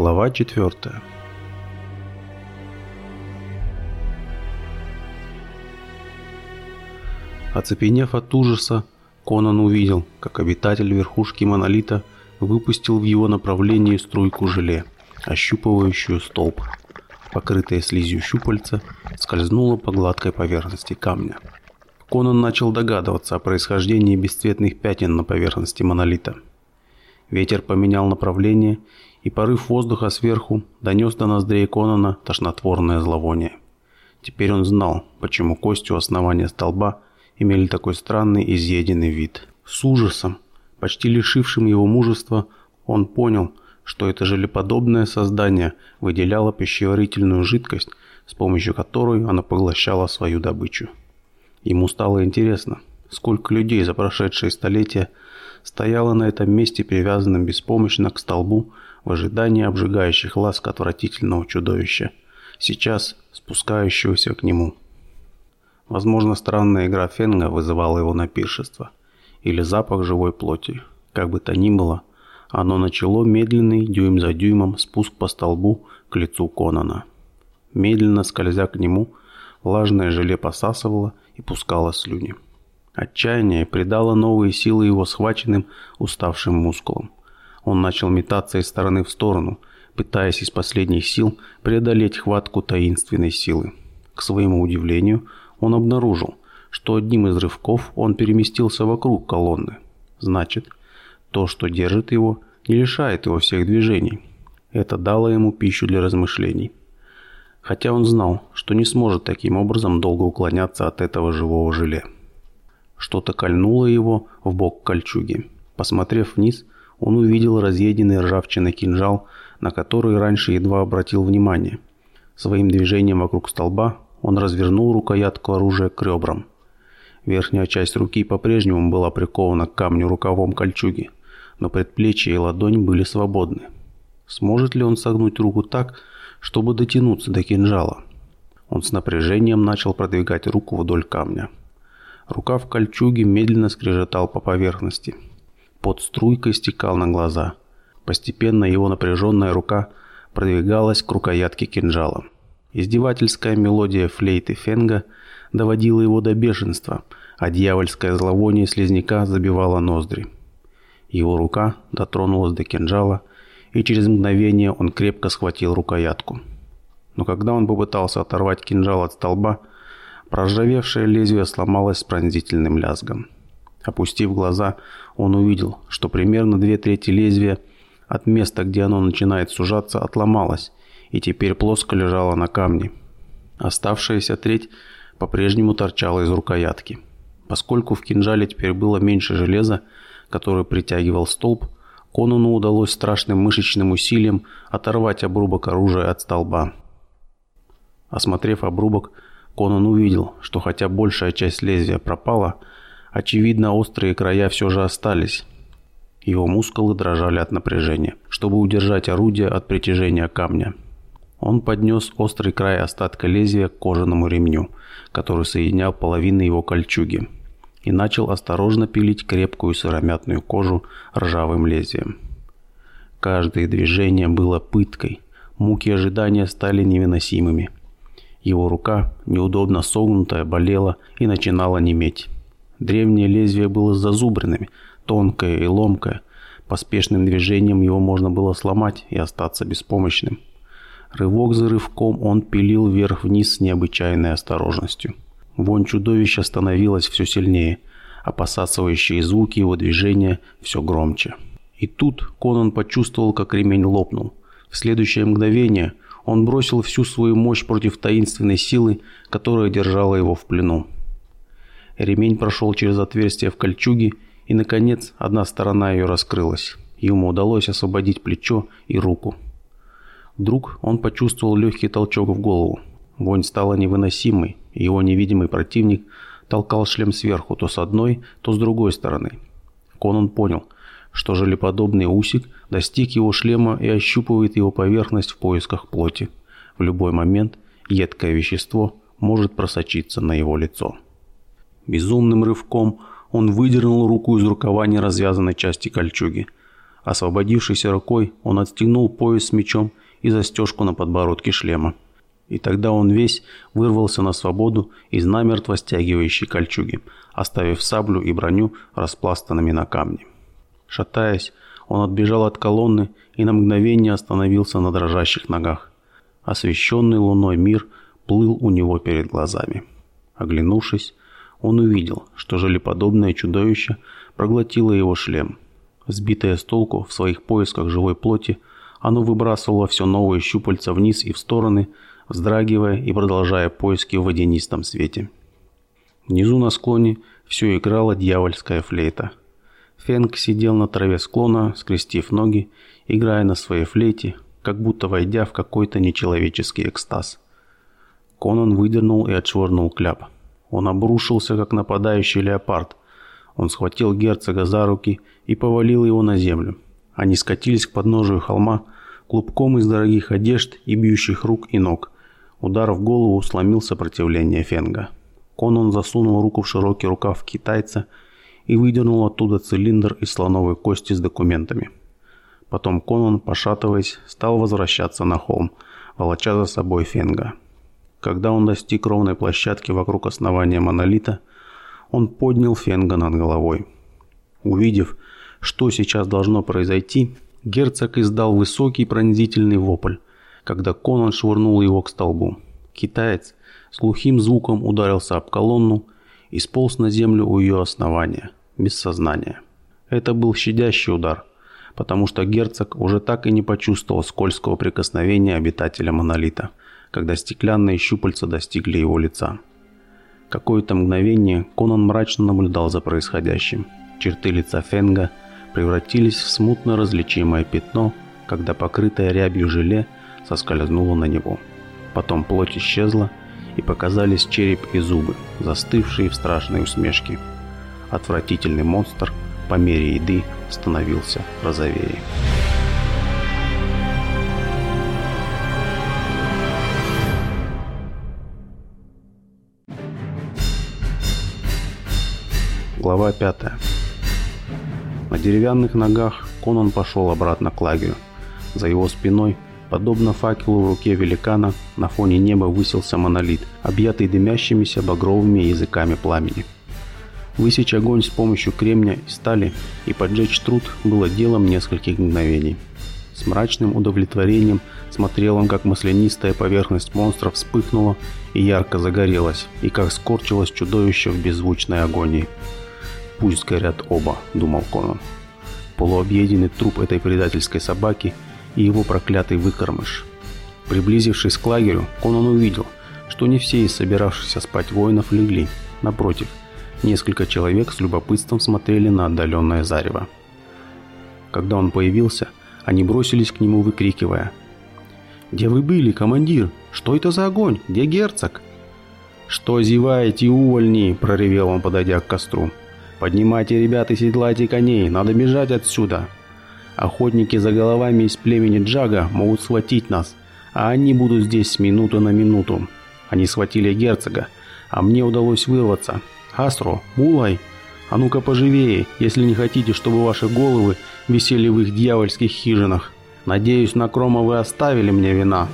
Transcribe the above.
Глава 4 Оцепенев от ужаса, Конан увидел, как обитатель верхушки монолита выпустил в его направлении струйку желе, ощупывающую столб. Покрытая слизью щупальца скользнула по гладкой поверхности камня. Конан начал догадываться о происхождении бесцветных пятен на поверхности монолита. Ветер поменял направление, и порыв воздуха сверху донес до ноздрей Конана тошнотворное зловоние. Теперь он знал, почему кости у основания столба имели такой странный изъеденный вид. С ужасом, почти лишившим его мужества, он понял, что это желеподобное создание выделяло пищеварительную жидкость, с помощью которой оно поглощало свою добычу. Ему стало интересно, сколько людей за прошедшие столетия стояло на этом месте привязанным беспомощно к столбу в ожидании обжигающих ласк отвратительного чудовища, сейчас спускающегося к нему. Возможно, странная игра Фенга вызывала его на пиршество, или запах живой плоти. Как бы то ни было, оно начало медленный, дюйм за дюймом, спуск по столбу к лицу Конана. Медленно скользя к нему, влажное желе посасывало и пускало слюни. Отчаяние придало новые силы его схваченным, уставшим мускулам. Он начал метаться из стороны в сторону, пытаясь из последних сил преодолеть хватку таинственной силы. К своему удивлению, он обнаружил, что одним из рывков он переместился вокруг колонны. Значит, то, что держит его, не лишает его всех движений. Это дало ему пищу для размышлений. Хотя он знал, что не сможет таким образом долго уклоняться от этого живого желе. Что-то кольнуло его в бок кольчуги. Посмотрев вниз, он увидел разъеденный ржавчиной кинжал, на который раньше едва обратил внимание. Своим движением вокруг столба он развернул рукоятку оружия к ребрам. Верхняя часть руки по-прежнему была прикована к камню рукавом кольчуги, но предплечье и ладонь были свободны. Сможет ли он согнуть руку так, чтобы дотянуться до кинжала? Он с напряжением начал продвигать руку вдоль камня. Рукав кольчуги медленно скрежетал по поверхности. Под струйкой стекал на глаза. Постепенно его напряженная рука продвигалась к рукоятке кинжала. Издевательская мелодия флейты Фенга доводила его до бешенства, а дьявольское зловоние слизняка забивало ноздри. Его рука дотронулась до кинжала, и через мгновение он крепко схватил рукоятку. Но когда он попытался оторвать кинжал от столба, Проржавевшее лезвие сломалось с пронзительным лязгом. Опустив глаза, он увидел, что примерно две трети лезвия от места, где оно начинает сужаться, отломалось и теперь плоско лежало на камне. Оставшаяся треть по-прежнему торчала из рукоятки. Поскольку в кинжале теперь было меньше железа, которое притягивал столб, Конану удалось страшным мышечным усилием оторвать обрубок оружия от столба. Осмотрев обрубок, Конан увидел, что хотя большая часть лезвия пропала, очевидно острые края все же остались. Его мускулы дрожали от напряжения, чтобы удержать орудие от притяжения камня. Он поднес острый край остатка лезвия к кожаному ремню, который соединял половины его кольчуги, и начал осторожно пилить крепкую сыромятную кожу ржавым лезвием. Каждое движение было пыткой, муки ожидания стали невыносимыми – его рука, неудобно согнутая, болела и начинала неметь. Древнее лезвие было с зазубринами, тонкое и ломкое. Поспешным движением его можно было сломать и остаться беспомощным. Рывок за рывком он пилил вверх-вниз с необычайной осторожностью. Вонь чудовища становилась все сильнее, а посасывающие звуки его движения все громче. И тут Конан почувствовал, как ремень лопнул. В следующее мгновение – он бросил всю свою мощь против таинственной силы, которая держала его в плену. Ремень прошел через отверстие в кольчуге, и, наконец, одна сторона ее раскрылась. Ему удалось освободить плечо и руку. Вдруг он почувствовал легкий толчок в голову. Вонь стала невыносимой, и его невидимый противник толкал шлем сверху то с одной, то с другой стороны. Конан понял – что желеподобный усик достиг его шлема и ощупывает его поверхность в поисках плоти. В любой момент едкое вещество может просочиться на его лицо. Безумным рывком он выдернул руку из рукава неразвязанной части кольчуги. Освободившейся рукой он отстегнул пояс с мечом и застежку на подбородке шлема. И тогда он весь вырвался на свободу из намертво стягивающей кольчуги, оставив саблю и броню распластанными на камне. Шатаясь, он отбежал от колонны и на мгновение остановился на дрожащих ногах. Освещенный луной мир плыл у него перед глазами. Оглянувшись, он увидел, что желеподобное чудовище проглотило его шлем. Сбитое с толку в своих поисках живой плоти, оно выбрасывало все новые щупальца вниз и в стороны, вздрагивая и продолжая поиски в водянистом свете. Внизу на склоне все играла дьявольская флейта. Фенг сидел на траве склона, скрестив ноги, играя на своей флейте, как будто войдя в какой-то нечеловеческий экстаз. Конан выдернул и отшвырнул кляп. Он обрушился, как нападающий леопард. Он схватил герцога за руки и повалил его на землю. Они скатились к подножию холма, клубком из дорогих одежд и бьющих рук и ног. Удар в голову сломил сопротивление Фенга. Конан засунул руку в широкий рукав китайца и выдернул оттуда цилиндр из слоновой кости с документами. Потом Конан, пошатываясь, стал возвращаться на холм, волоча за собой Фенга. Когда он достиг ровной площадки вокруг основания монолита, он поднял Фенга над головой. Увидев, что сейчас должно произойти, герцог издал высокий пронзительный вопль, когда Конан швырнул его к столбу. Китаец с глухим звуком ударился об колонну и сполз на землю у ее основания, без сознания. Это был щадящий удар, потому что герцог уже так и не почувствовал скользкого прикосновения обитателя монолита, когда стеклянные щупальца достигли его лица. Какое-то мгновение Конан мрачно наблюдал за происходящим. Черты лица Фенга превратились в смутно различимое пятно, когда покрытое рябью желе – соскользнула на него. Потом плоть исчезла, и показались череп и зубы, застывшие в страшной усмешке. Отвратительный монстр по мере еды становился розовее. Глава 5. На деревянных ногах Конан пошел обратно к лагерю. За его спиной Подобно факелу в руке великана, на фоне неба высился монолит, объятый дымящимися багровыми языками пламени. Высечь огонь с помощью кремня и стали и поджечь труд было делом нескольких мгновений. С мрачным удовлетворением смотрел он, как маслянистая поверхность монстра вспыхнула и ярко загорелась, и как скорчилось чудовище в беззвучной агонии. «Пусть горят оба», — думал Конан. Полуобъеденный труп этой предательской собаки — и его проклятый выкормыш. Приблизившись к лагерю, Конан увидел, что не все из собиравшихся спать воинов легли. Напротив, несколько человек с любопытством смотрели на отдаленное зарево. Когда он появился, они бросились к нему, выкрикивая. «Где вы были, командир? Что это за огонь? Где герцог?» «Что зеваете, увольни?» – проревел он, подойдя к костру. «Поднимайте, ребят, и седлайте коней, надо бежать отсюда!» Охотники за головами из племени Джага могут схватить нас, а они будут здесь с минуты на минуту. Они схватили герцога, а мне удалось вырваться. Астро, Мулай, а ну-ка поживее, если не хотите, чтобы ваши головы висели в их дьявольских хижинах. Надеюсь, на Крома вы оставили мне вина».